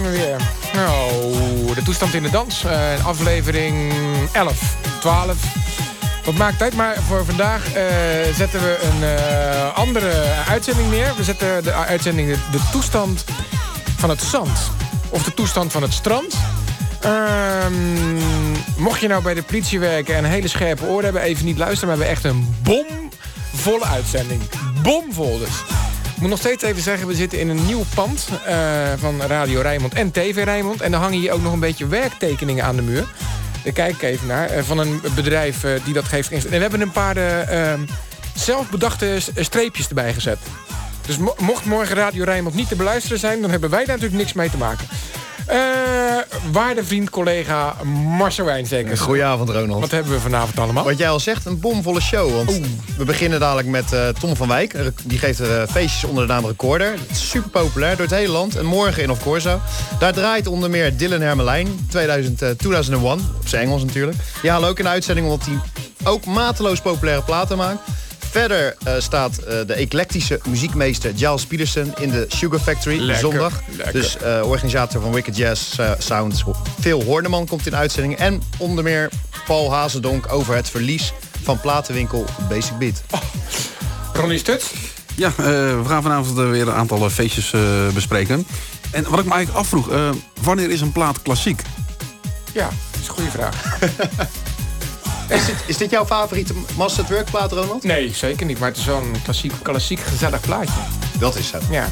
zijn we weer. Oh, de toestand in de dans. Uh, aflevering 11, 12. Wat maakt tijd, maar voor vandaag uh, zetten we een uh, andere uitzending neer. We zetten de uitzending de, de, toestand van het zand. Of de toestand van het strand. Um, mocht je nou bij de politie werken en hele scherpe oren hebben... even niet luisteren, maar we hebben echt een bomvolle uitzending. Bomvol dus. Ik moet nog steeds even zeggen, we zitten in een nieuw pand uh, van Radio Rijnmond en TV Rijnmond. En dan hangen hier ook nog een beetje werktekeningen aan de muur. Daar kijk ik even naar. Uh, van een bedrijf uh, die dat geeft. En we hebben een paar ehm, zelfbedachte streepjes erbij gezet. Dus mo mocht morgen Radio Rijnmond niet te beluisteren zijn... dan hebben wij daar natuurlijk niks mee te maken. Uh, waarde vriend, collega Marcel Wijnzekers. Goedenavond, Ronald. Wat hebben we vanavond allemaal? Wat jij al zegt, een bomvolle show. Want we beginnen dadelijk met uh, Tom van Wijk. Die geeft uh, feestjes onder de naam Recorder. Super populair door het hele land. En morgen in Of Corso. Daar draait onder meer Dylan Hermelijn. 2000, 2001. Op zijn Engels natuurlijk. Die halen ook in de uitzending omdat hij ook mateloos populaire platen maakt. Verder uh, staat uh, de eclectische muziekmeester Giles Peterson in de Sugar Factory lekker, zondag. Lekker. Dus uh, organisator van Wicked Jazz Sounds. Phil Horneman komt in uitzending. En onder meer Paul Hazendonk over het verlies van platenwinkel Basic Beat. Oh. Ronnie Stuts? Ja, we gaan vanavond weer een aantal feestjes bespreken. En wat ik me eigenlijk afvroeg, wanneer is een plaat klassiek? Ja, dat is een goede vraag. Is dit, is dit jouw favoriete Master at Work plaat, Ronald? Nee, zeker niet. Maar het is wel een klassiek, klassiek gezellig plaatje. Dat is zo. Ja.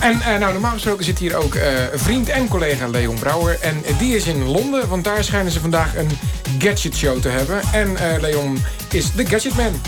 En uh, nou, normaal gesproken zit hier ook uh, vriend en collega Leon Brouwer. En die is in Londen, want daar schijnen ze vandaag een gadget show te hebben. En uh, Leon is de Gadgetman.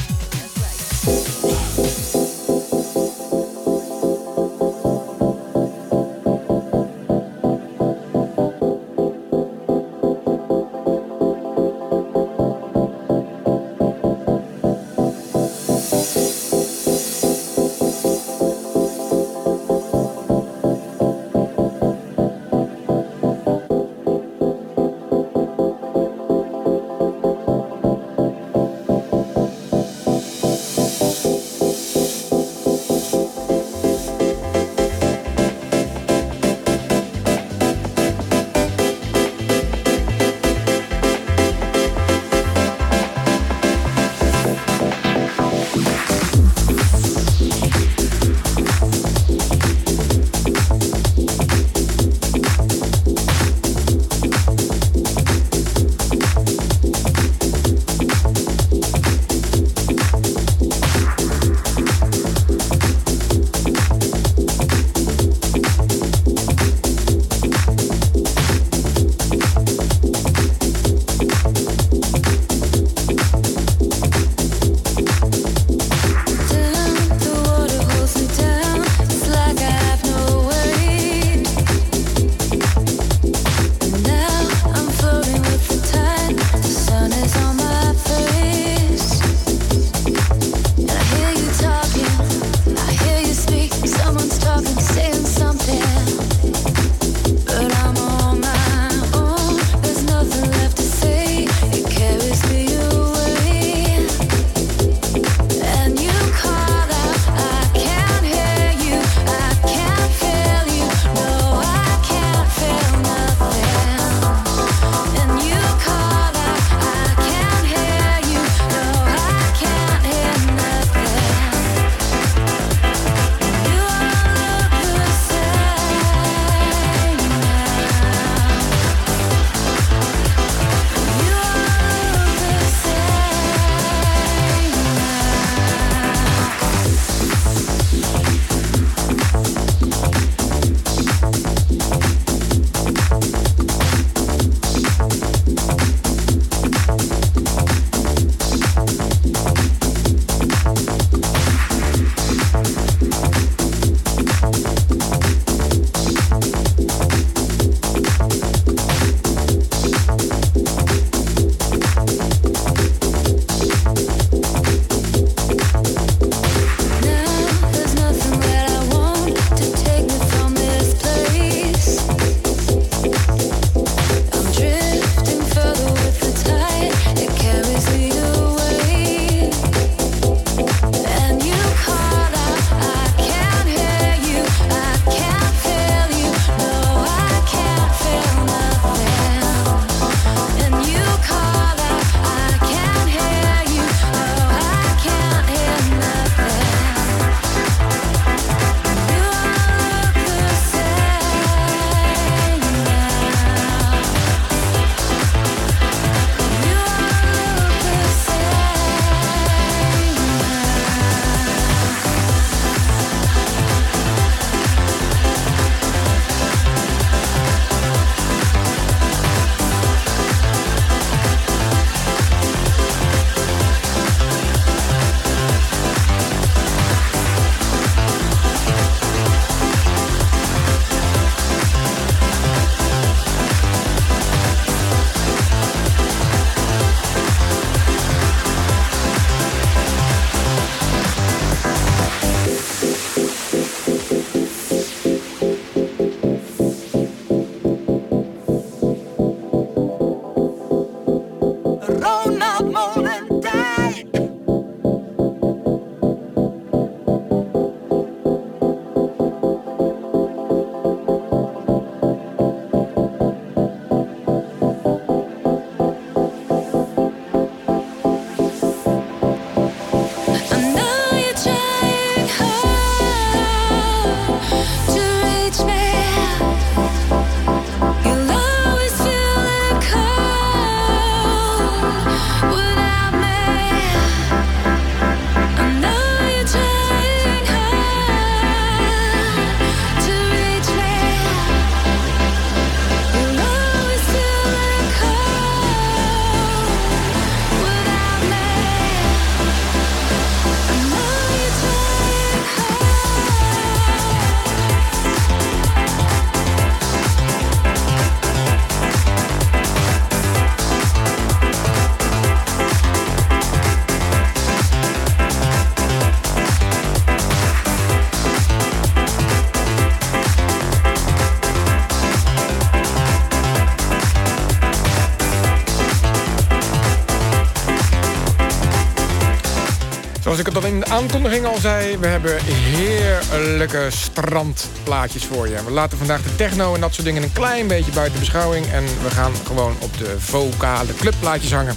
Zoals ik het al in de aankondiging al zei... we hebben heerlijke strandplaatjes voor je. We laten vandaag de techno en dat soort dingen een klein beetje buiten beschouwing... en we gaan gewoon op de vocale clubplaatjes hangen.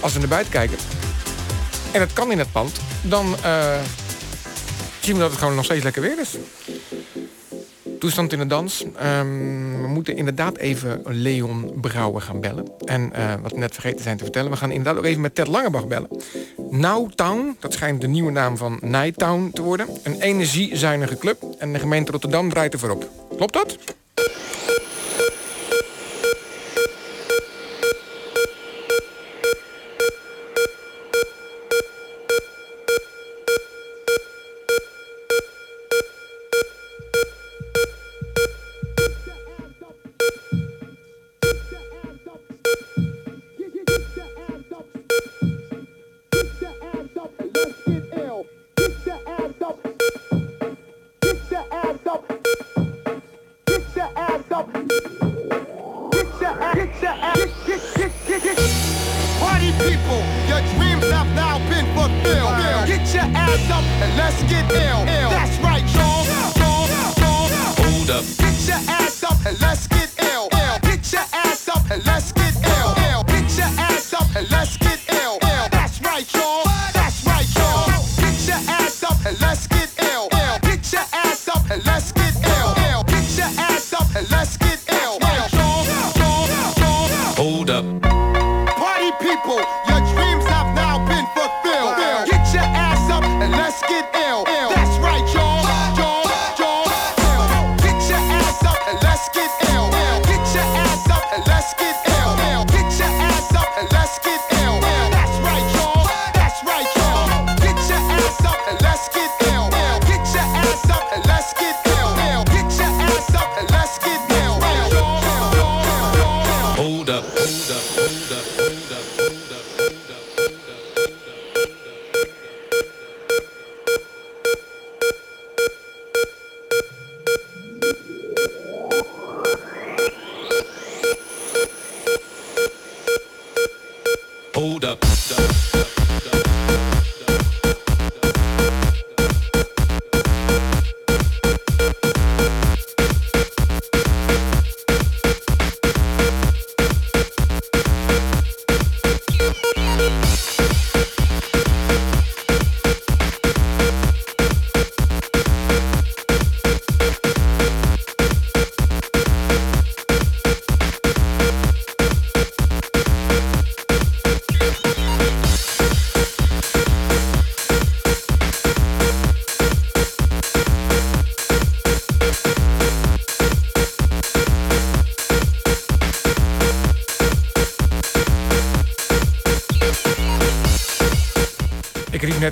Als we naar buiten kijken... en het kan in het pand... dan uh, zien we dat het gewoon nog steeds lekker weer is toestand in de dans. Um, we moeten inderdaad even Leon Brouwer gaan bellen. En uh, wat we net vergeten zijn te vertellen... we gaan inderdaad ook even met Ted Langebach bellen. Nowtown, dat schijnt de nieuwe naam van Nighttown te worden. Een energiezuinige club. En de gemeente Rotterdam draait ervoor op. Klopt dat?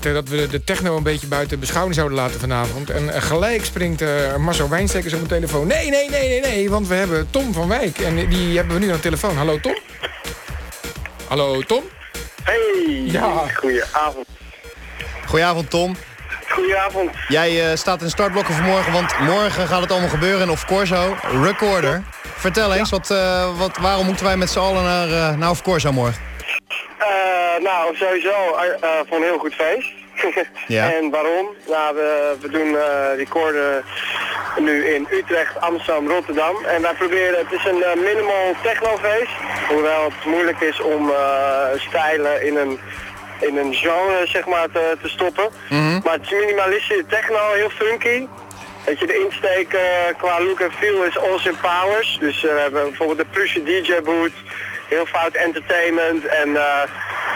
Dat we de techno een beetje buiten beschouwing zouden laten vanavond. En eh, gelijk springt uh, Marcel Wijnstekers op mijn telefoon. Nee, nee, nee, nee, nee, want we hebben Tom van Wijk. En die hebben we nu aan de telefoon. Hallo Tom? Hallo Tom? Hey, ja. goedenavond. Goedenavond Tom. Goedenavond. Jij uh, staat in startblokken voor morgen, want morgen gaat het allemaal gebeuren in Of Corso, Recorder. Vertel eens, wat, uh, wat, waarom moeten wij met z'n allen naar, uh, naar Of Corso morgen? Nou, sowieso voor een heel goed feest. ja. En waarom? Nou, we, we doen uh, recorden nu in Utrecht, Amsterdam, Rotterdam. En wij proberen, het is een uh, minimal technofeest. Hoewel het moeilijk is om uh, stijlen in een, in een genre zeg maar, te, te stoppen. Mhm. Maar het is minimalistische techno, heel funky. Weet je, de insteek qua look en feel is Awesome Powers. Dus we hebben bijvoorbeeld de Prusse DJ boot, heel fout entertainment en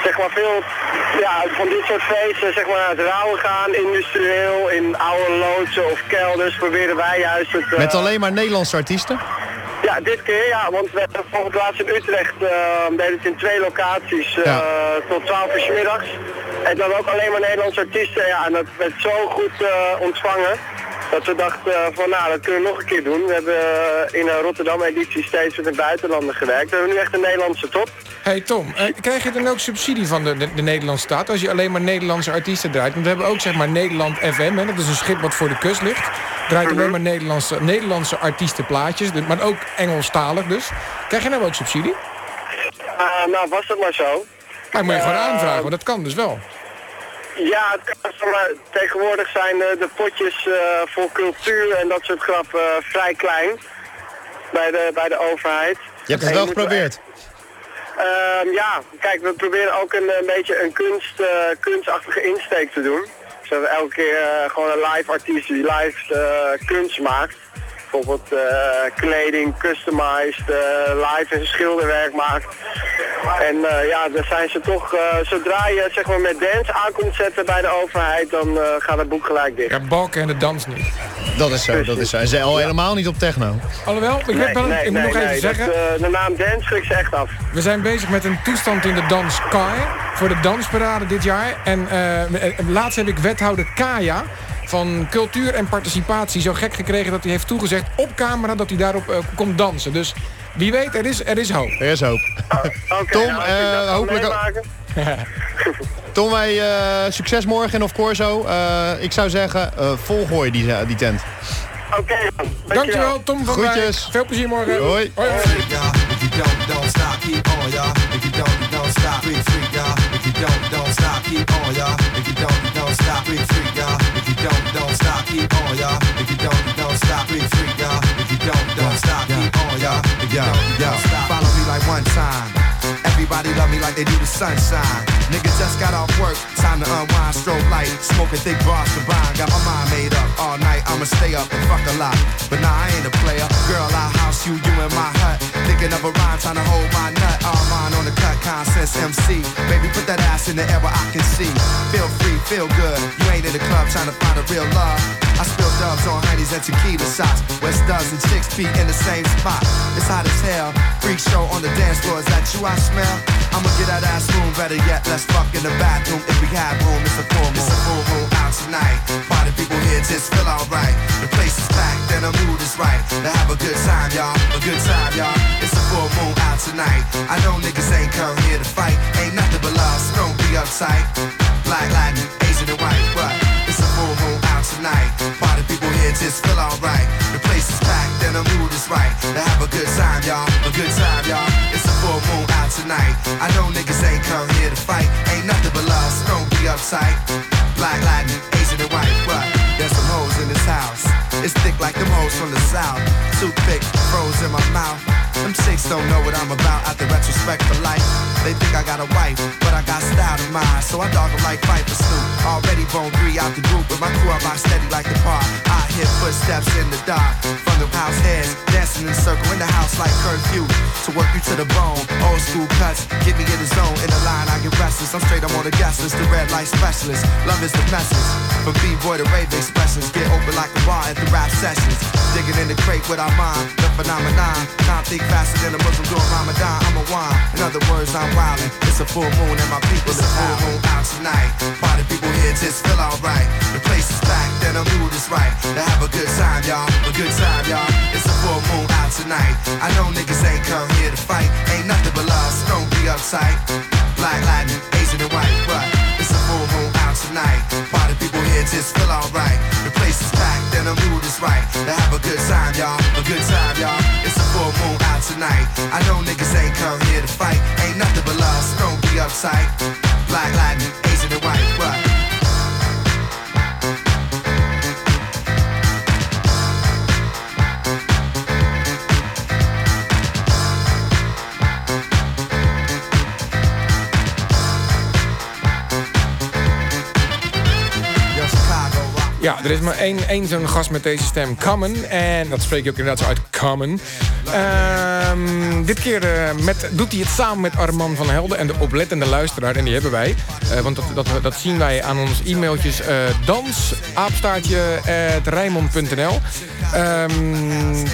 zeg maar veel ja, van dit soort feesten zeg maar, het rouwen gaan, industrieel, in oude loodsen of kelders, proberen wij juist het... Met eh, alleen maar Nederlandse artiesten? Ja, dit keer ja, want we hebben bijvoorbeeld laatst in Utrecht uh, deden het in twee locaties uh, tot 12 uur middags. En dan ook alleen maar Nederlandse artiesten, ja, en dat werd zo goed ontvangen. Dat we dachten van nou, dat kunnen we nog een keer doen. We hebben in een Rotterdam editie steeds met de buitenlanden gewerkt. We hebben nu echt een Nederlandse top. Hey Tom, eh, krijg je dan ook subsidie van de, de, Nederlandse staat... als je alleen maar Nederlandse artiesten draait? Want we hebben ook zeg maar Nederland FM, hè, dat is een schip wat voor de kust ligt. Draait alleen maar Nederlandse, Nederlandse artiestenplaatjes, maar ook Engelstalig dus. Krijg je nou ook subsidie? Uh, nou, was het maar zo. Maar moet je gewoon aanvragen, want dat kan dus wel. Ja, maar tegenwoordig zijn de potjes voor cultuur en dat soort grappen vrij klein bij de, bij de overheid. Je hebt het wel geprobeerd? Ehm, ja, kijk, we proberen ook een, een beetje een kunst, kunstachtige insteek te doen. Dus we elke keer gewoon een live artiest die live kunst maakt bijvoorbeeld uh, kleding customized, uh, live en schilderwerk maakt. En uh, ja, dan zijn ze toch, zodra je zeg maar met dance aankomt zetten bij de overheid, dan gaat het boek gelijk dicht. Ja, balken en de dans niet. Dat is zo, dat is zo. En ze al helemaal niet op techno. Alhoewel, ik, nee, wel, nee, ik moet nog even zeggen... Dat, de naam dance schrik ze echt af. We zijn bezig met een toestand in de dans Kai voor de dansparade dit jaar. En laatst heb ik wethouder Kaya van cultuur en participatie zo gek gekregen... dat hij heeft toegezegd op camera dat hij daarop uh, komt dansen. Dus wie weet, er is, er is hoop. Er is hoop. Oh, Tom, uh, hopelijk... Tom, wij uh, succes morgen in Of Corso. ik zou zeggen, volgooi die, die tent. Oké, okay, dankjewel. Tom van Groetjes. Veel plezier morgen. Hoi. hoi, hoi. Don't, don't stop, keep on, y'all. If you don't, don't stop, y'all. If you don't, don't stop, keep on, y'all. If you don't, don't stop. Follow me like one time. Everybody love me like they do the sunshine. Nigga just got off work, time to unwind, stroke light, smoking thick bras combined. Got my mind made up all night. I'ma stay up and fuck a lot, but nah, I ain't a player. Girl, I'll house you, you in my hut. Thinking of a rhyme, trying to hold my nut. All mine on the cut, consensus MC. Baby, put that ass in the air where I can see. Feel free, feel good. You ain't in the club trying to find a real love. I spill dubs on honeys and tequila shots. West does and chicks feet in the same spot. It's hot as hell. Freak show on the dance floor. Is that you I smell? I'ma get that ass room. Better yet, let's fuck in the bathroom. If we have room, it's a full moon. It's a full moon out tonight. Party people here just feel alright. The place is packed and the mood is right. To have a good time, y'all. A good time, y'all. It's a full moon out tonight. I know niggas ain't come here to fight. Ain't nothing but love, so don't be uptight. Black, Latin, Asian, and white, but it's a full moon out tonight. Party people here just feel alright. I know niggas ain't come here to fight. Ain't nothing but love, so don't be uptight. Black, Latin, Asian, and white, but there's some hoes in this house. It's thick like them hoes from the south. Too thick, froze in my mouth. Them chicks don't know what I'm about at the retrospect for life. They think I got a wife, but I got style in mind. So I dog them like Viper Snoop. Already bone three out the group, but my crew I rock steady like the park. I hear footsteps in the dark. From the house heads, dancing in a circle in the house like curfew. To work you to the bone. Old school cuts, get me in the zone. In the line, I get restless. I'm straight, I'm on the guest list. The red light specialist. Love is the message. From B-boy to rave expressions. Get open like a bar at the rap sessions. Digging in the crate with our mind. The phenomenon. Can't think faster than a Muslim doing Ramadan. I'm a wine. In other words, I'm wildin'. It's a full moon and my people it's a full moon out tonight. Party people here just feel alright. The place is packed and the mood is right. To have a good time, y'all. A good time, y'all. It's a full moon out tonight. I know niggas ain't come here to fight. Ain't nothing but love, don't be uptight. Black, Latin, Asian, and white, but it's a full moon out tonight. Party people here just feel alright. The place is and the mood is right. To have a good time, y'all. A good time, y'all. It's a full moon out tonight. I know niggas ain't come here to fight. Ain't nothing but love, so don't be uptight. Black, Latin, Asian, and white, Ja, er is maar één, één zo'n gast met deze stem, Common. En dat spreek je ook inderdaad zo uit, Common. Ehm, dit keer uh, met, doet hij het samen met Arman van Helden en de oplettende luisteraar. En die hebben wij. Uh, want dat, dat, dat zien wij aan ons e-mailtjes. Uh,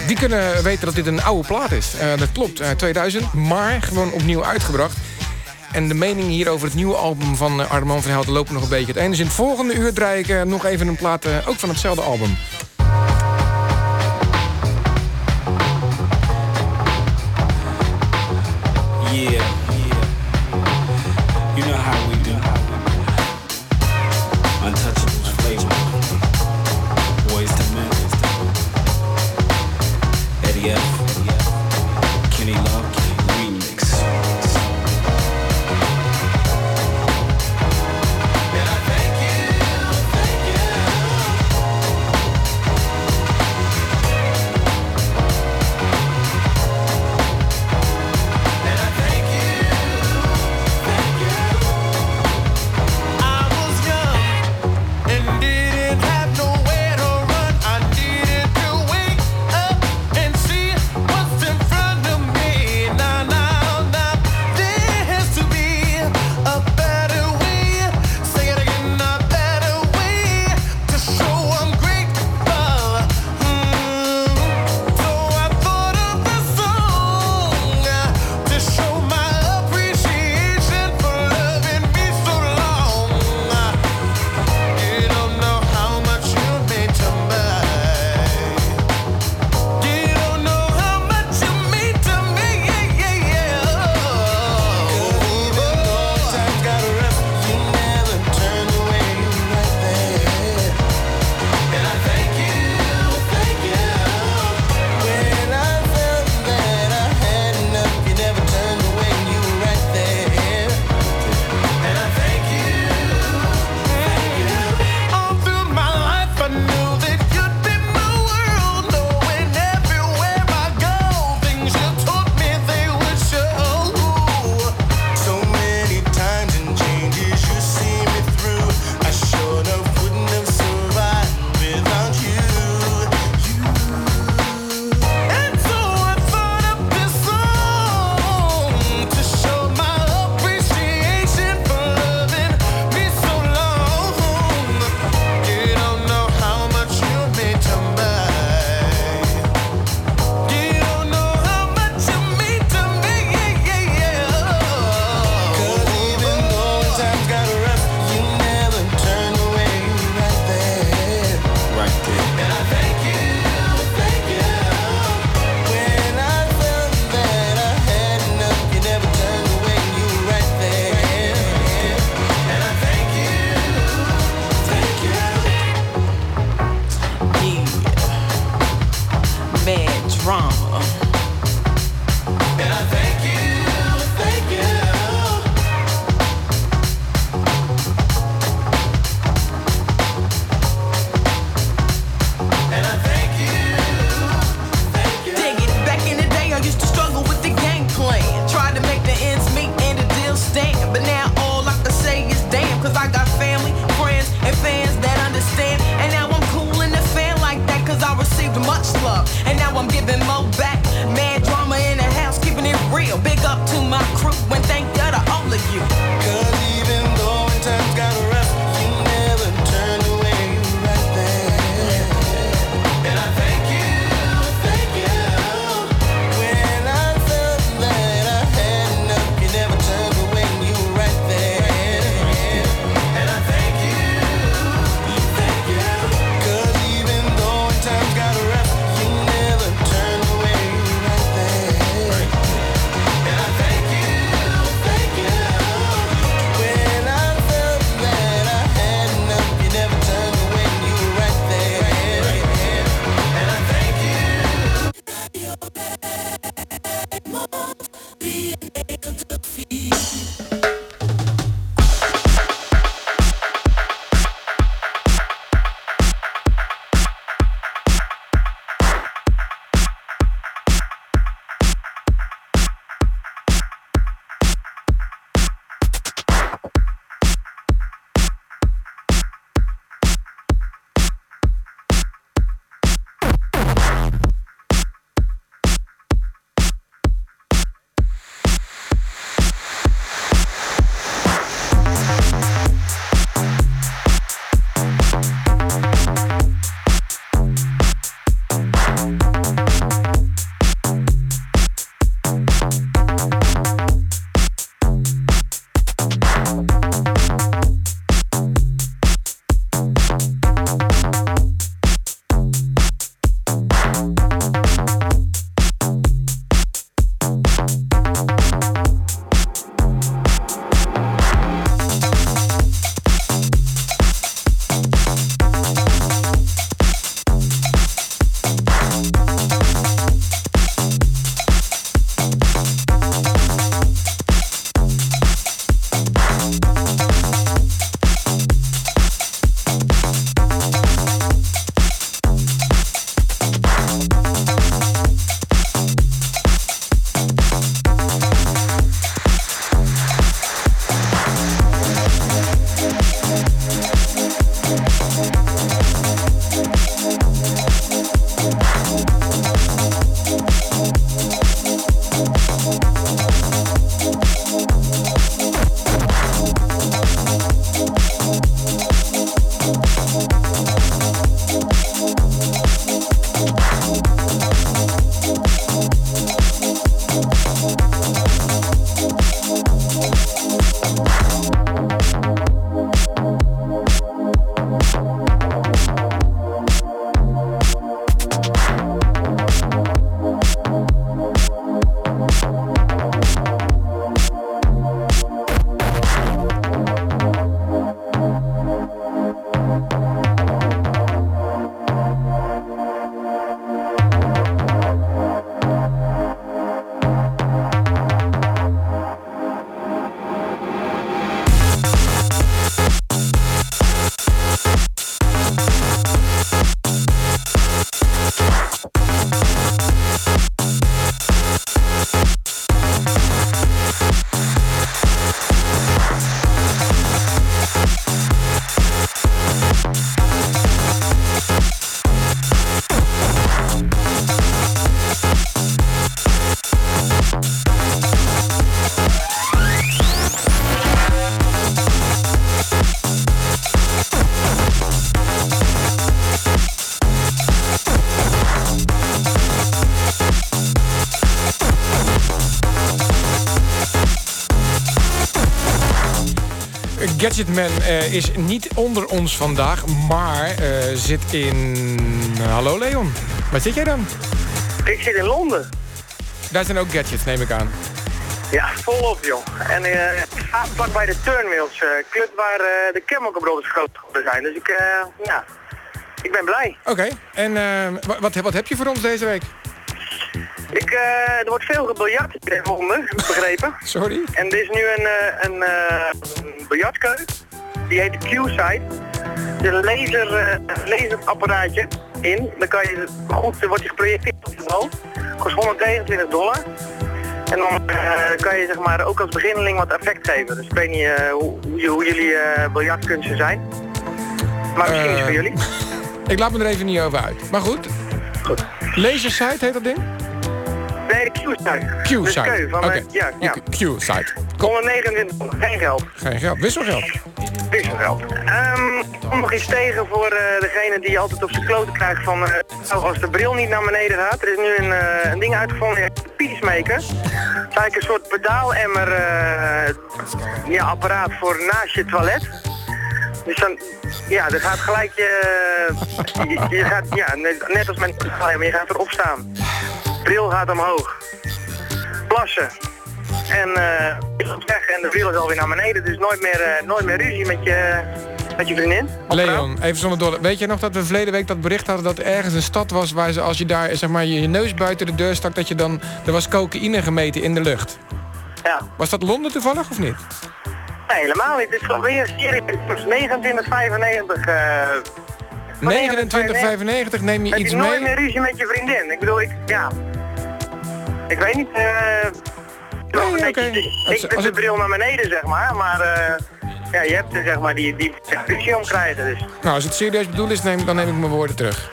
die kunnen weten dat dit een oude plaat is. dat klopt, 2000. Maar gewoon opnieuw uitgebracht. En de meningen hier over het nieuwe album van eh, Armand van Helden lopen nog een beetje het einde. Dus in het volgende uur draai ik eh, nog even een plaat, eh, ook van hetzelfde album. Big up to my crew. Gadgetman uh, is niet onder ons vandaag, maar uh, zit in... Hallo Leon, waar zit jij dan? Ik zit in Londen. Daar zijn ook gadgets, neem ik aan. Ja, volop joh. En uh, ik sta vlakbij de Turnwheels club waar de Chemical Brothers groot zijn. Dus ik, ja, ik ben blij. Oké, en wat, wat heb je voor ons deze week? Ik, uh, er wordt veel gebiljart in begrepen. Sorry? En er is nu een, een, een biljartkeu. Die heet Q-Site. Er een laser, laserapparaatje in. Dan kan je goed, wordt je geprojecteerd op je bal. Kost 129 dollar. En dan uh, kan je zeg maar ook als beginneling wat effect geven. Dus ik weet niet uh, hoe, hoe, jullie uh, biljartkunsten zijn. Maar misschien is het voor jullie. Ik laat me er even niet over uit. Maar goed. Goed. Lasersite heet dat ding? Nee, de Q-site. Q-site. Oké, okay. ja, ja. Q-site. 129, geen geld. Geen geld, wisselgeld. Wisselgeld. Um, om nog iets tegen voor uh, degene die altijd op zijn kloten krijgt van uh, als de bril niet naar beneden gaat. Er is nu een, uh, een ding uitgevonden, Peacemaker. Dat is eigenlijk een soort pedaalemmer ja, apparaat voor naast je toilet. Dus dan, ja, dat gaat gelijk je, je, je gaat, ja, net als met maar je gaat erop staan bril gaat omhoog. Plassen. En uh, weg en de bril is alweer naar beneden. Dus nooit meer, uh, nooit meer ruzie met je, met je vriendin. Leon, even zonder dolle. Weet je nog dat we verleden week dat bericht hadden... dat er ergens een stad was waar ze, als je daar zeg maar, je neus buiten de deur stak... dat je dan... er was cocaïne gemeten in de lucht. Ja. Was dat Londen toevallig of niet? Nee, helemaal niet. Het is weer 2995... Uh, 29,95 neem je iets mee? nooit meer ruzie met je vriendin. Ik bedoel, ik, ja... Ik weet niet, eh... nee, oké. Okay. Ik ben de bril naar beneden, zeg maar, maar... Uh, ja, je hebt er, zeg maar, die, die ruzie om krijgen, dus. Nou, als het serieus bedoeld is, neem, dan neem ik mijn woorden terug.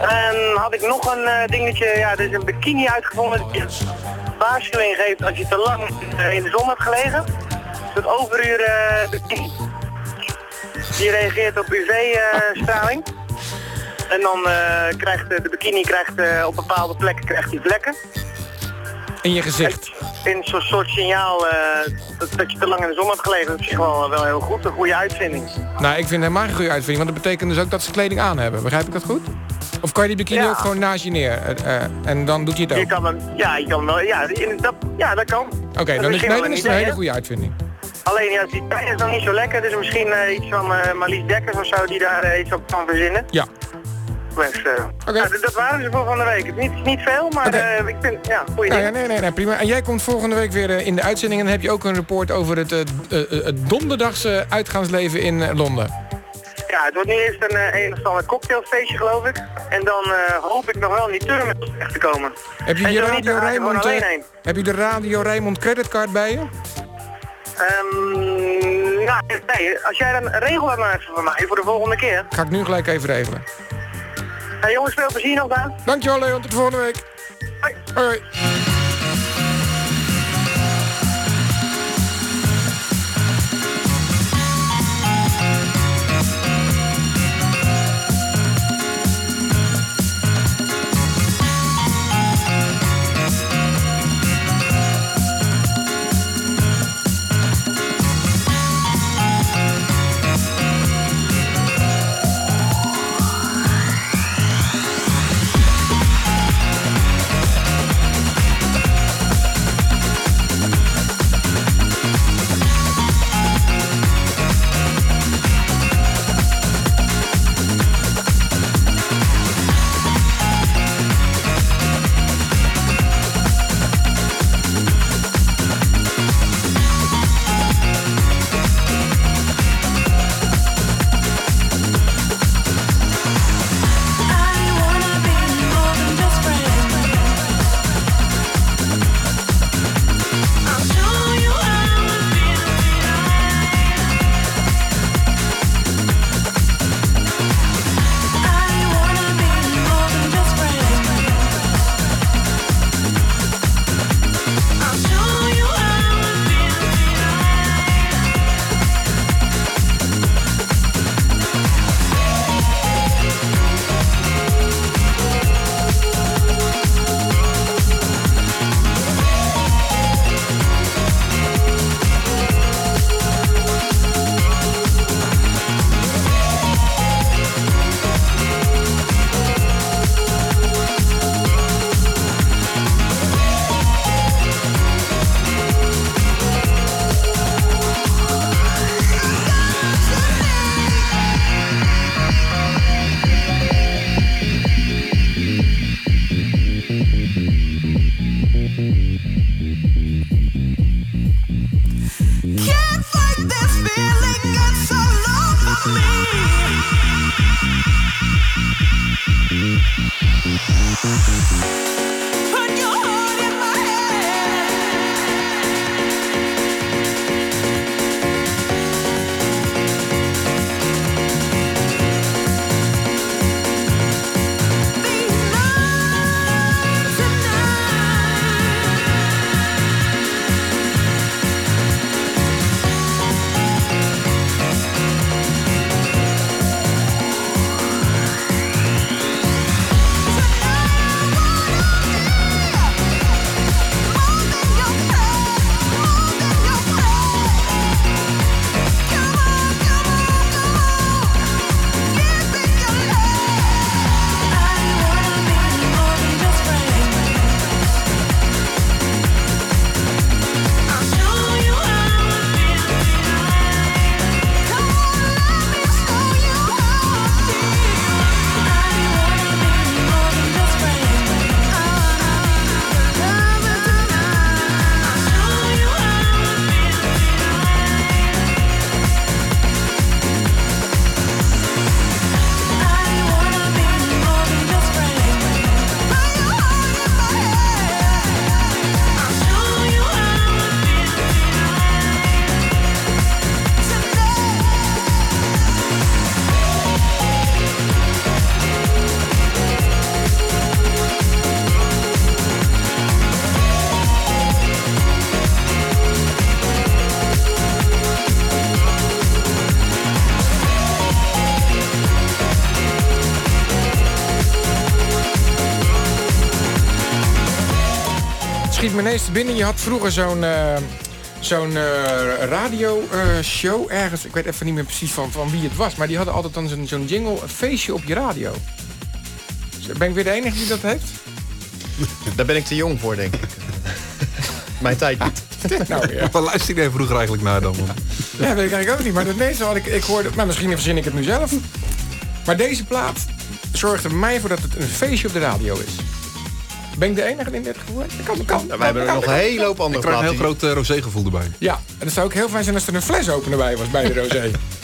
En had ik nog een uh, dingetje, ja, er is een bikini uitgevonden... die waarschuwing geeft als je te lang uh, in de zon hebt gelegen. Het overuur uh, bikini. Die reageert op UV-straling. En dan uh, krijgt de bikini krijgt, uh, op bepaalde plekken krijgt die vlekken. In je gezicht? in zo'n soort signaal eh, dat, dat je te lang in de zon had gelegen. Dat is wel, wel heel goed, een goede uitvinding. Nou, ik vind het helemaal geen goede uitvinding, want dat betekent dus ook dat ze kleding aan hebben. Begrijp ik dat goed? Of kan je die bikini Ja. ook gewoon naast je neer eh, eh, en dan doet hij het Je ook? kan hem, ja, je kan wel, ja, in, dat, ja, dat kan. Oké, dan is, nee, dan is het een hele goede uitvinding. Alleen ja, die pijn is nog niet zo lekker, dus misschien eh, iets van eh Marlies Dekkers of zo die daar eh, iets op kan verzinnen. Ja. Dus, nou, d- dat waren ze voor van de week. Niet, niet veel, maar eh, ik vind, ja, goeie Nou ja, nee, nee, nee, prima. En jij komt volgende week weer eh, in de uitzending... en dan heb je ook een report over het, het donderdagse uitgaansleven in Londen. Ja, het wordt nu eerst een eh, een cocktailfeestje, geloof ik. En dan hoop ik nog wel in die terminal terecht te komen. Heb je je Radio heen. heb je de Radio Rijnmond creditcard bij je? Ehm, ja, nee, als jij dan regel dat maar even voor mij voor de volgende keer. Ga ik nu gelijk even regelen. Hey, jongens, veel plezier nog daar. Dankjewel Leon, tot volgende week. Hoi. Hoi. Binnen. Je had vroeger zo'n uh, zo'n uh, radioshow ergens. Ik weet even niet meer precies van, van wie het was. Maar die hadden altijd dan zo'n zo'n jingle, een feestje op je radio. Ben ik weer de enige die dat heeft? Daar ben ik te jong voor, denk ik. Mijn tijd niet. nou, ja. Waar luister jij vroeger eigenlijk naar dan? Ja, weet ik eigenlijk ook niet. Maar dat meeste had ik, ik hoorde... Maar misschien verzin ik het nu zelf. Maar deze plaat zorgt er mij voor dat het een feestje op de radio is. Ben ik de enige in dit gevoel? Dat kan, kan. wij hebben er nog een hele hoop andere. Ik een heel groot uh, rosé-gevoel erbij. Ja, en het zou ook heel fijn zijn als er een flesopener bij was bij de rosé.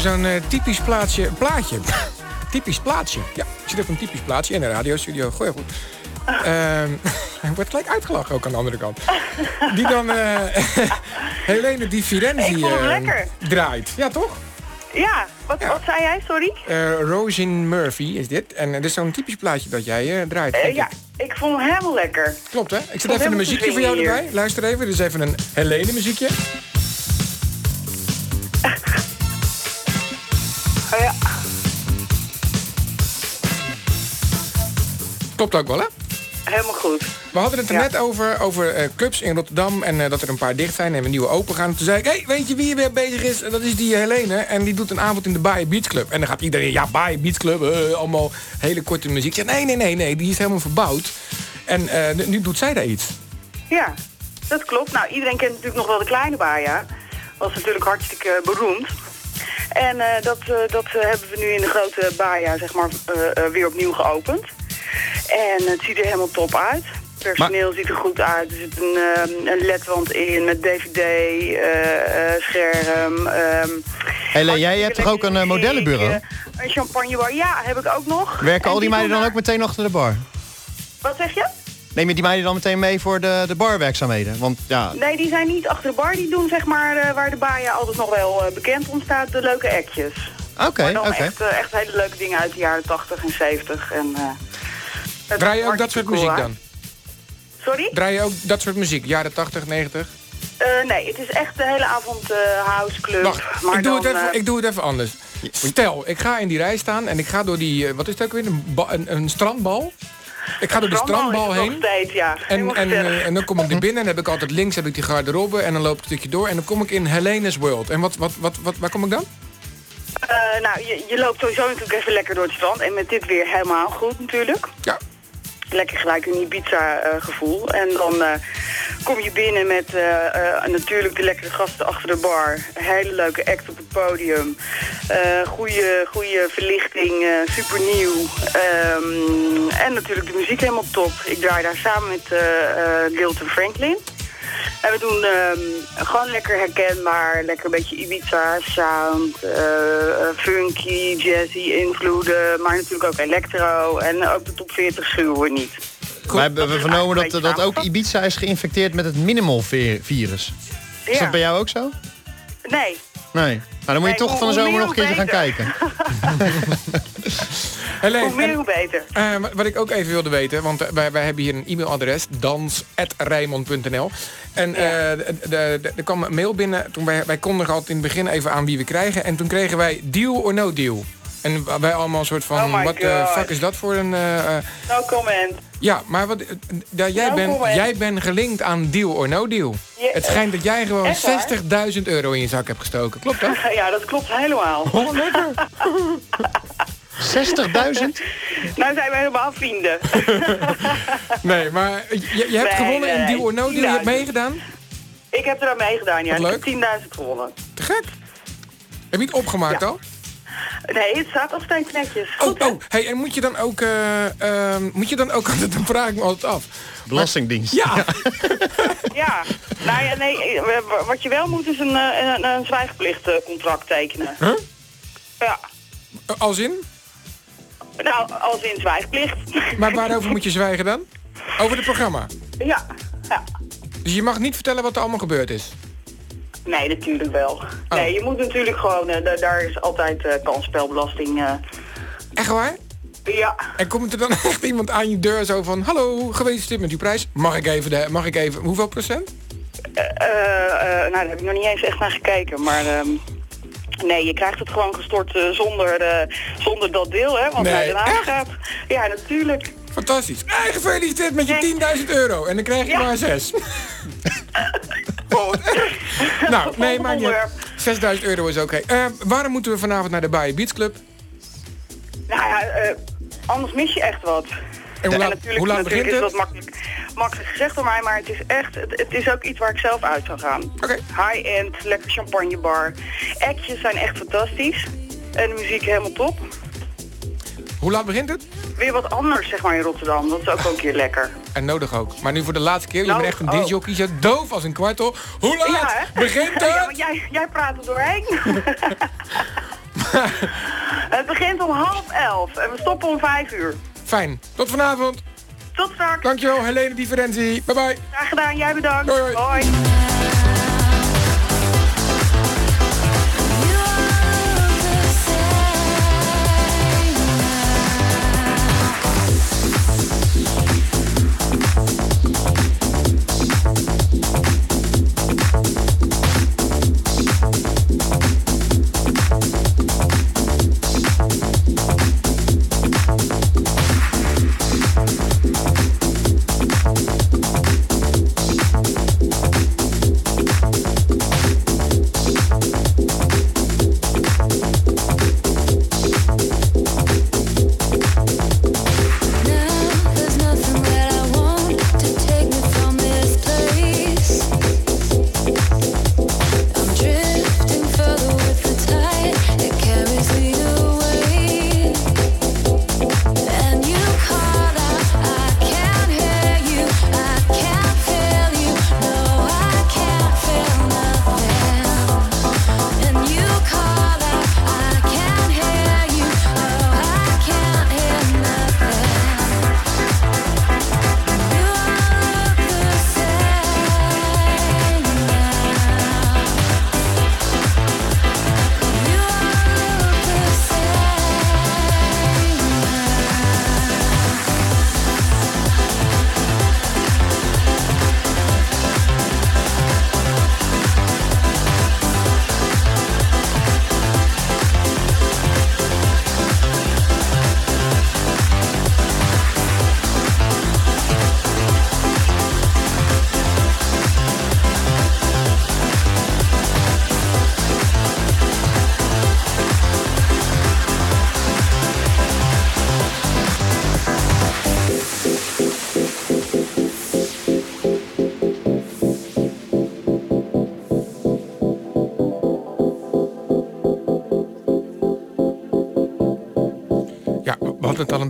zo'n uh, typisch plaatsje, plaatje. typisch plaatsje. Ja, ik zit op een typisch plaatsje in een radiostudio. Goeie goed. Hij wordt gelijk uitgelachen ook aan de andere kant. Die dan uh, Helene Di Firenze uh, draait. Ja, toch? Ja, wat, wat zei jij, sorry? Uh, Rosin Murphy is dit. En het is zo'n typisch plaatje dat jij uh, draait. ja, ik. ik vond hem helemaal lekker. Klopt, hè? Ik zet even een muziekje voor jou erbij. Luister even, dit is even een Helene muziekje. Klopt ook wel, hè? Helemaal goed. We hadden het er net over, over uh, clubs in Rotterdam... en uh, dat er een paar dicht zijn en we nieuwe open gaan. Toen zei ik, hey, weet je wie weer bezig is? Dat is die Helene. En die doet een avond in de Baai Beach Club. En dan gaat iedereen, ja, Baai Beach Club, uh, allemaal hele korte muziek. zeg, nee, nee, nee, nee, die is helemaal verbouwd. En nu doet zij daar iets. Ja, dat klopt. Nou, iedereen kent natuurlijk nog wel de kleine Baia. Was natuurlijk hartstikke beroemd. En dat, dat hebben we nu in de grote Baja zeg maar, weer opnieuw geopend. En het ziet er helemaal top uit. Het personeel ziet er goed uit. Er zit een, een ledwand in met dvd, scherm. Um, hey, jij hebt toch ook een modellenbureau? een champagnebar, ja, heb ik ook nog. Werken al die meiden dan ook meteen achter de bar? Wat zeg je? Neem je die meiden dan meteen mee voor de, de barwerkzaamheden? Want, ja... Nee, die zijn niet achter de bar. Die doen zeg maar uh, waar de baia altijd nog wel uh, bekend om staat, de leuke actjes. Oké, dan oké. echt, eh, echt hele leuke dingen uit de jaren 80 en 70. En, Draai je ook dat soort muziek dan? Sorry? Draai je ook dat soort muziek? Jaren 80, 90? Eh, nee, het is echt de hele avond eh house club. Wacht, maar ik doe, het even, eh, ik doe het even anders. Stel, ik ga in die rij staan en ik ga door die... eh, wat is het ook weer? Een, een, een strandbal? Ik ga door die strandbal heen. steeds, ja. En, en, dan kom ik er binnen en heb ik altijd links heb ik die garderobe en dan loop ik een stukje door en dan kom ik in Helene's World. En wat, wat, wat, wat, waar kom ik dan? Eh, nou, je, je loopt sowieso natuurlijk even lekker door het strand. En met dit weer helemaal goed natuurlijk. Ja. Lekker gelijk een Ibiza-gevoel. en dan eh, kom je binnen met eh, eh, natuurlijk de lekkere gasten achter de bar. Hele leuke act op het podium. Eh goede, goede verlichting, eh super nieuw. en natuurlijk de muziek helemaal top. Ik draai daar samen met eh eh Gilton Franklin. En we doen ehm, gewoon lekker herkenbaar, lekker een beetje Ibiza sound, eh, funky, jazzy invloeden, maar natuurlijk ook electro en ook de top 40 schuwen we niet. Wij hebben we vernomen dat, dat ook. Ibiza is geïnfecteerd met het minimal vi- virus. Is Ja. dat bij jou ook zo? Nee, Nee. Nou, dan moet je toch van de zomer nog een keertje gaan kijken. Helene, hoe meer en- hoe beter. Eh, wat- wat ik ook even wilde weten, want eh, wij, wij hebben hier een e-mailadres, dans.rijmond.nl. En eh, de- de- de- er kwam een mail binnen, toen wij, wij kondigen altijd in het begin even aan wie we krijgen. En toen kregen wij deal or no deal. En wij allemaal een soort van, Oh wat de fuck is dat voor een... No comment. ja, maar wat, eh, ja, jij, Nou, bent jij bent gelinkt aan deal or no deal. Het schijnt dat jij gewoon echt waar? 60.000 euro in je zak hebt gestoken. Klopt dat? Ja, dat klopt helemaal. Oh, lekker. 60.000? Nou zijn we helemaal vrienden. Nee, maar je, je hebt Nee, gewonnen in nee, deal or no deal. Je hebt 10.000. meegedaan. ik heb er aan meegedaan, ja. Wat Ik heb 10.000 gewonnen. Te gek. Heb je het opgemaakt Ja. al? Nee, het staat steeds netjes. Oh, Goed, hè? oh, hey, en moet je dan ook, eh, ehm, moet je dan ook altijd, dan vraag ik me altijd af. Belastingdienst. Ja, Ja, nou ja, nee, eh, wat je wel moet is een, eh, een, een zwijgplichtcontract tekenen. Huh? Ja, als in? nou, als in zwijgplicht. Maar waarover moet je zwijgen dan? Over het programma. ja, ja. Dus je mag niet vertellen wat er allemaal gebeurd is. Nee, natuurlijk wel. Nee, je moet natuurlijk gewoon, da- daar is altijd eh kansspelbelasting. eh. Echt waar? ja, En komt er dan echt iemand aan je deur zo van... Hallo, gefeliciteerd met uw prijs. Mag ik even, de, mag ik even, hoeveel procent? nou, daar heb ik nog niet eens echt naar gekeken, maar... ehm, Nee, je krijgt het gewoon gestort zonder, zonder dat deel, hè? Want Nee, Haag echt? gaat. Ja, natuurlijk. Fantastisch. Hey, gefeliciteerd met je Nee. 10.000 euro. En dan krijg je Ja. maar 6. nou, nee, maar niet. onderwerp. 6.000 euro is oké. Eh, waarom moeten we vanavond naar de Baie Beats Club? Nou ja, eh, anders mis je echt wat. En hoe En laat, natuurlijk, hoe laat natuurlijk begint is het? dat makkelijk, makkelijk gezegd door mij, maar het is echt, het, het is ook iets waar ik zelf uit zou gaan. Oké. High-end, lekker champagnebar. Actjes zijn echt fantastisch. En de muziek helemaal top. Hoe laat begint het? Weer wat anders, zeg maar, in Rotterdam. Dat is ook wel een keer lekker. En nodig ook. Maar nu voor de laatste keer. Je Nou, bent echt een oh. disjockey. Zo doof als een kwartel. Hoe laat Ja, hè? begint het? jij, jij praat er doorheen. het begint om half elf en we stoppen om vijf uur. Fijn. Tot vanavond. Tot straks. Dankjewel, Helene Differentie. Bye bye. Graag gedaan, jij bedankt. Hoi.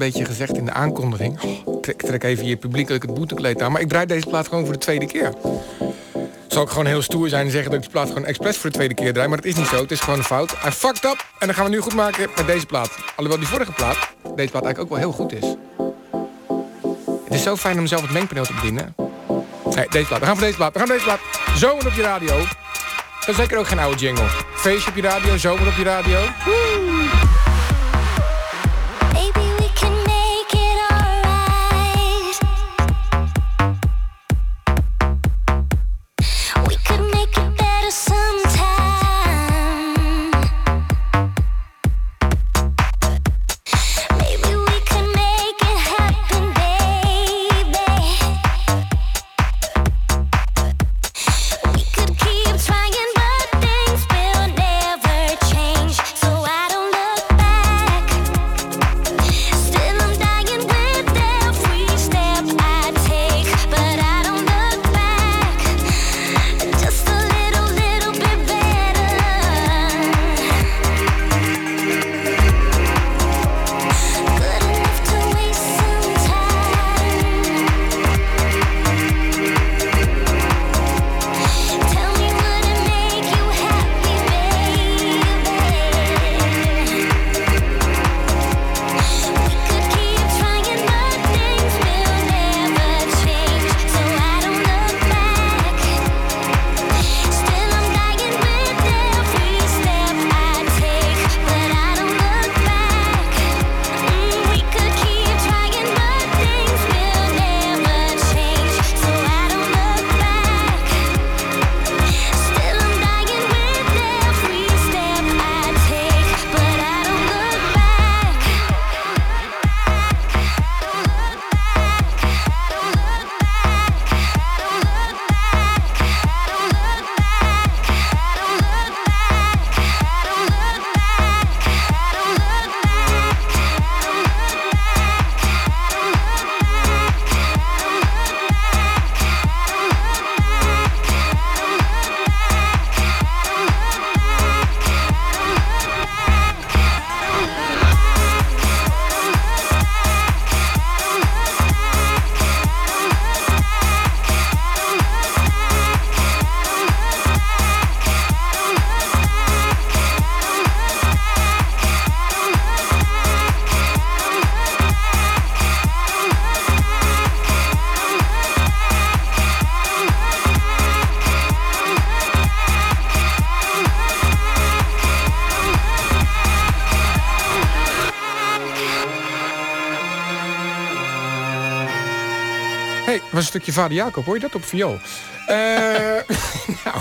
Een beetje gezegd in de aankondiging. Oh, trek, trek even je publiekelijk het boetekleed aan. Maar ik draai deze plaat gewoon voor de tweede keer. Zal ik gewoon heel stoer zijn en zeggen dat ik die plaat gewoon expres voor de tweede keer draai. Maar dat is niet zo. Het is gewoon een fout. I fucked up. En dan gaan we nu goed maken met deze plaat. Alhoewel die vorige plaat, deze plaat eigenlijk ook wel heel goed is. Het is zo fijn om zelf het mengpaneel te bedienen. Deze plaat. We gaan voor deze plaat. We gaan voor deze plaat. Zomer op je radio. Dat zeker ook geen oude jingle. Feestje op je radio, zomer op je radio. Was een stukje vader Jacob, hoor je dat op viool? Eh, nou,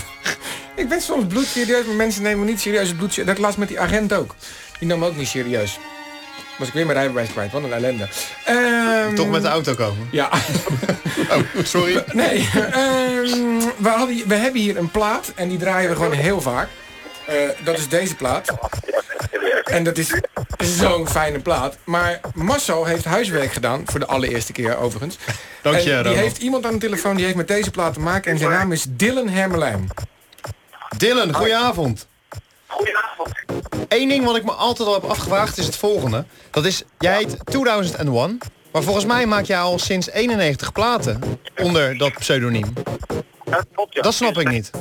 ik ben soms bloedserieus, maar mensen nemen me niet serieus het bloed. Dat laatst met die agent ook. Die nam me ook niet serieus. Was ik weer mijn rijbewijs kwijt, wat een ellende. Ehm, Toch met de auto komen? Ja. Oh, sorry. Nee, ehm, we, hadden, we hebben hier een plaat en die draaien we gewoon heel vaak. Eh, dat is deze plaat. En dat is zo'n fijne plaat. Maar Marcel heeft huiswerk gedaan, voor de allereerste keer overigens. Dank je, En die heeft iemand aan de telefoon die heeft met deze plaat te maken. En zijn naam is Dylan Hermelijn. Dylan, goedenavond. Goedenavond. Eén ding wat ik me altijd al heb afgevraagd is het volgende. Dat is, jij heet 2001, maar volgens mij maak jij al sinds 91 platen onder dat pseudoniem. Dat klopt, ja. Dat snap ik niet.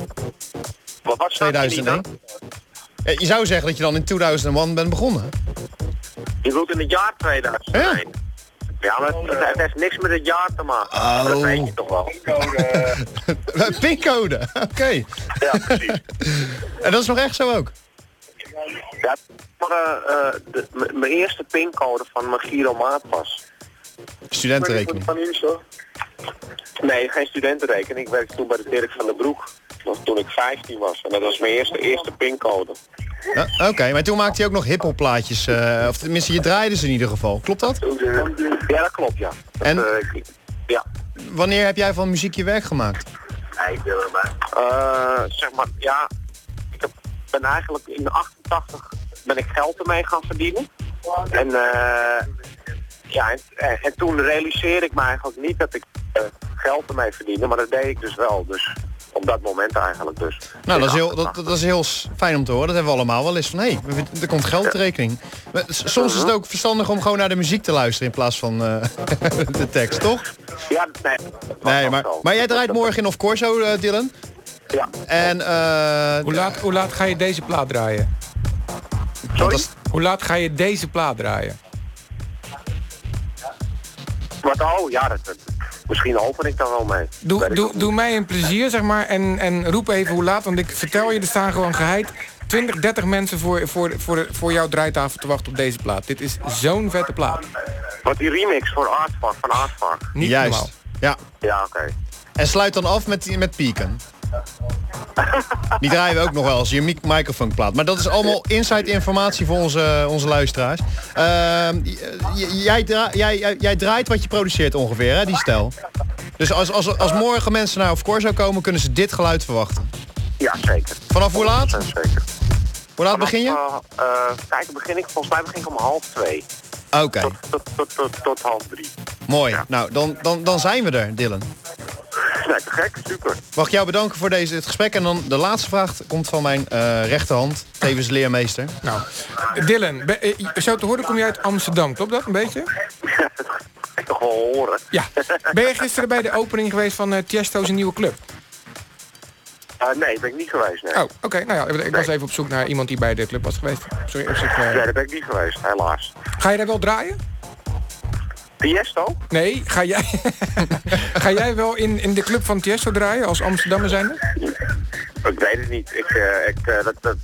Wat was dat 2001. Eh, Je zou zeggen dat je dan in 2001 bent begonnen. Je bedoelt in het jaar 2001. Ja, maar het, het heeft niks met het jaar te maken. Oh. Dat weet je toch wel. Pincode, oké. Ja, precies. En dat is nog echt zo ook? Ja, eh, eh, mijn eerste pincode van mijn Giromaatpas. Studentenrekening. Nee, geen studentenrekening. Ik werkte toen bij de Dirk van der Broek. Was toen ik 15 was. En dat was mijn eerste, eerste pincode. Ja, Oké, maar toen maakte je ook nog hiphop plaatjes. eh, of tenminste, je draaide ze in ieder geval. Klopt dat? Ja, dat klopt, ja. Dat, En? eh, ja. Wanneer heb jij van muziek je werk gemaakt? Eh, zeg maar, ja, ik heb, ben eigenlijk in 88 ben ik geld ermee gaan verdienen. En, eh, ja, en, en, en toen realiseerde ik me eigenlijk niet dat ik geld ermee verdiende, maar dat deed ik dus wel. Dus op dat moment eigenlijk dus. Nou, dat is, heel, dat, dat is heel fijn om te horen. Dat hebben we allemaal wel eens van, hé, hey, er komt geld de rekening. Maar Soms is het ook verstandig om gewoon naar de muziek te luisteren in plaats van eh, de tekst, toch? Ja, nee. Nee, maar, maar jij draait morgen in Of Corso, eh, Dylan. Ja. En, eh, Hoe laat, hoe laat ga je deze plaat draaien? Sorry? Hoe laat ga je deze plaat draaien? Wat, oh, ja, dat, dat- misschien open ik daar wel mee. Doe, doe, doe mij een plezier, zeg maar, en, en roep even hoe laat. Want ik vertel je, er staan gewoon geheid 20, 30 mensen voor, voor, voor, voor jouw draaitafel te wachten op deze plaat. Dit is zo'n vette plaat. Wat die remix voor Aardvark, van Aardvark. Niet Juist. normaal. Ja. Ja, oké. En sluit dan af met, die- met pieken. Die draaien we ook nog wel als je mic- microfoon plaat. Maar dat is allemaal inside informatie voor onze, onze luisteraars. Ehm, jij, dra- jij, jij, draait wat je produceert ongeveer, hè, die stijl. Dus als, als, als morgen mensen naar Of Corso komen, kunnen ze dit geluid verwachten. Ja, zeker. Vanaf hoe laat? Zeker. Hoe laat begin je? Uh, kijk, begin ik, volgens mij begin ik om half twee. Oké, Tot, tot, tot, tot, tot half drie. mooi. Nou, dan, dan, dan zijn we er, Dylan. Te gek, super. Mag ik jou bedanken voor deze, dit gesprek. En dan de laatste vraag komt van mijn eh, rechterhand, tevens leermeester. Nou, Dylan, be- eh, zo te horen kom je uit Amsterdam, klopt dat een beetje? dat ga ik toch wel horen. Ja. Ben je gisteren bij de opening geweest van eh Tiesto's nieuwe club? Uh, nee, ben ik niet geweest, nee. Oh, oké. Nou ja, ik was even op zoek naar iemand die bij de club was geweest. Sorry, ik zeg, eh, Nee, daar ben ik niet geweest, helaas. Ga je daar wel draaien? Tiesto? Nee, ga jij, ga jij wel in, in de club van Tiesto draaien als Amsterdammer zijnde? Ik weet het niet. Ik, eh, ik, eh, dat, dat,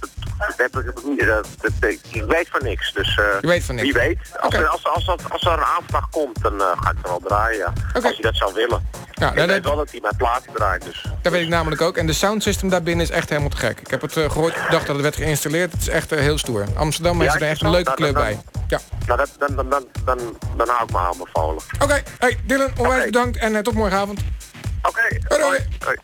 dat, dat ik weet van niks. Dus eh, Je weet van niks. wie weet. Als, er, als, als, als, als er een aanvraag komt, dan ga ik er wel draaien. Als hij dat zou willen. Ja, ik dat, weet dat, wel dat hij mijn platen draait. Dus. dat weet ik namelijk ook. En de soundsystem daarbinnen is echt helemaal te gek. Ik heb het eh, gehoord, dacht dat het werd geïnstalleerd. Het is echt eh, heel stoer. Amsterdam Ja, heeft er echt een leuke club dan- bij. Ja. Nou, dat, dan, dan, dan, dan, dan hou ik me aanbevolen. Oké, hey, Dylan, onwijs bedankt en eh, tot morgenavond. Oké. Hoi, hoi. hoi.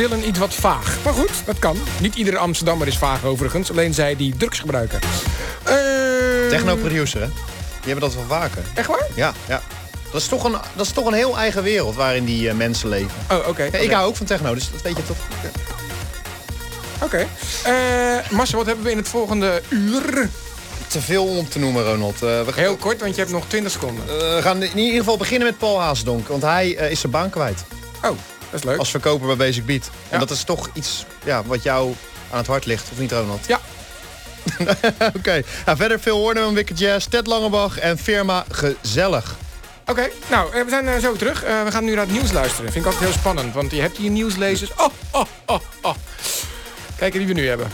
Dylan iets wat vaag. Maar goed, dat kan. Niet iedere Amsterdammer is vaag overigens. Alleen zij die drugs gebruiken. Eh, Techno-producer, hè? Die hebben dat wel vaker. Echt waar? Ja, ja. Dat is toch een, dat is toch een heel eigen wereld waarin die eh, mensen leven. Oh, oké. Ja, ik hou ook van techno, dus dat weet je toch. Oké. Eh, Marcel, wat hebben we in het volgende uur? Te veel om te noemen, Ronald. Eh, we, Heel kort, want je hebt nog 20 seconden. we gaan in ieder geval beginnen met Paul Haasdonk. Want hij is zijn baan kwijt. Oh, is leuk. Als verkoper bij Basic Beat. Ja. En dat is toch iets ja, wat jou aan het hart ligt, of niet, Ronald? Ja. Oké. Nou, verder Phil Horneman, Wicked Jazz, Ted Langebach en Firma Gezellig. Oké, nou, eh, we zijn eh, zo terug. Eh, we gaan nu naar het nieuws luisteren. Vind ik altijd heel spannend, want je hebt hier nieuwslezers. Oh, oh, oh, oh. Kijken wie we nu hebben.